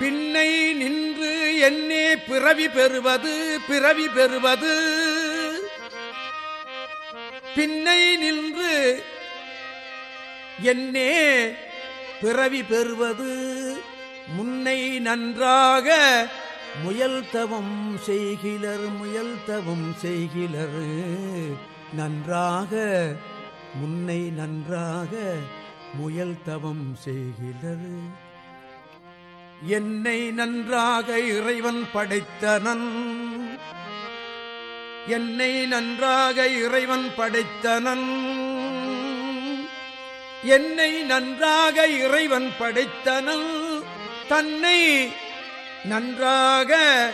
பின்னை நின்று என்னே பிறவி பெறுவது பிறவி பெறுவது. பின்னை நின்று என்னே பிறவி பெறுவது. முன்னை நன்றாக முயல் தவம் செய்கிலர் முயல் தவம் செய்கிலர். நன்றாக முன்னை நன்றாக முயல் தவம் செய்கிலர். என்னை நன்றாக இறைவன் படைத்தனன். என்னை நன்றாக இறைவன் படைத்தனன். என்னை நன்றாக இறைவன் படைத்தனன். தன்னை நன்றாக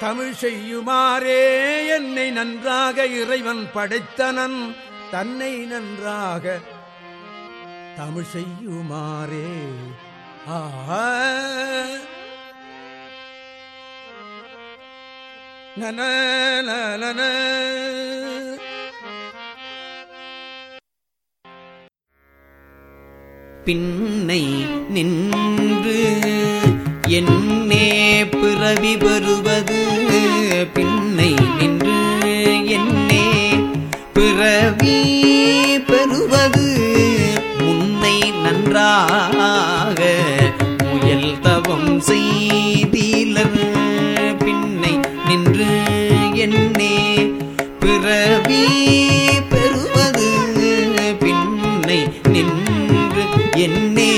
தமிழ் செய்யுமாறே. என்னை நன்றாக இறைவன் படைத்தனன். தன்னை நன்றாக தமிழ் செய்யுமாறே. நன நன பின்னை நின்று என்னே பிறவி வருவது. பின்னை நின்று என்னே பிறவி பெறுவது பின்னை நின்று என்னே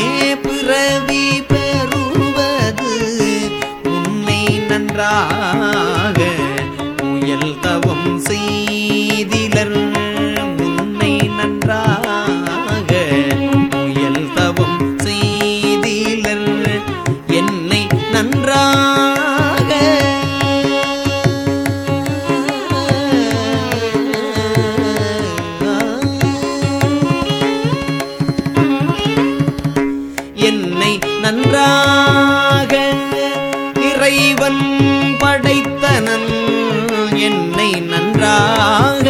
பிறவி பெறுவது. உன்னை நன்றாக முயல் தவம் செய்திலர். உன்னை நன்றாக முயல் தவம் செய்திலர். என்னை நன்றாக நன்றாக இறைவன் படைத்தனன் என்னை நன்றாக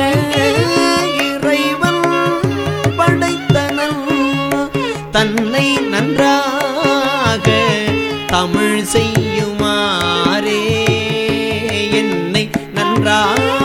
இறைவன் படைத்தனன் தன்னை நன்றாக தமிழ் செய்யுமாறே. என்னை நன்றாக